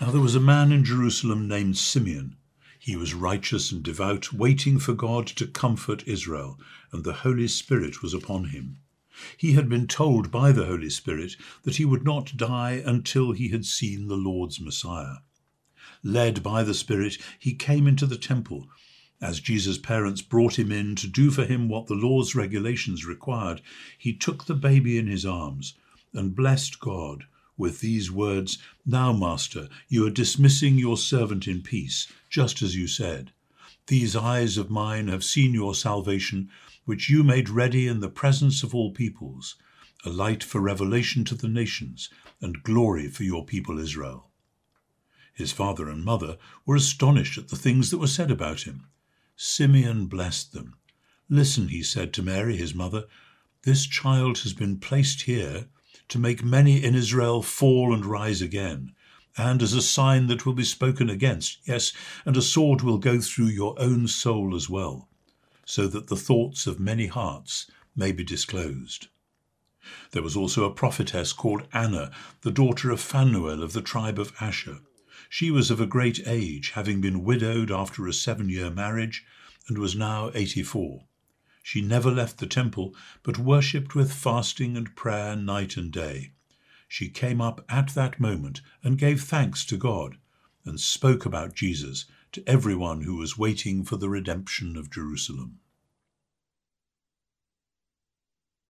Now there was a man in Jerusalem named Simeon. He was righteous and devout, waiting for God to comfort Israel, and the Holy Spirit was upon him. He had been told by the Holy Spirit that he would not die until he had seen the Lord's Messiah. Led by the Spirit, he came into the temple. As Jesus' parents brought him in to do for him what the law's regulations required, he took the baby in his arms and blessed God with these words, Now, Master, you are dismissing your servant in peace, just as you said. These eyes of mine have seen your salvation, which you made ready in the presence of all peoples, a light for revelation to the nations, and glory for your people Israel. His father and mother were astonished at the things that were said about him. Simeon blessed them. Listen, he said to Mary, his mother, this child has been placed here to make many in Israel fall and rise again, and as a sign that will be spoken against, yes, and a sword will go through your own soul as well, so that the thoughts of many hearts may be disclosed. There was also a prophetess called Anna, the daughter of Phanuel of the tribe of Asher. She was of a great age, having been widowed after a seven year marriage, and was now eighty four. She never left the temple, but worshipped with fasting and prayer night and day. She came up at that moment and gave thanks to God, and spoke about Jesus to everyone who was waiting for the redemption of Jerusalem.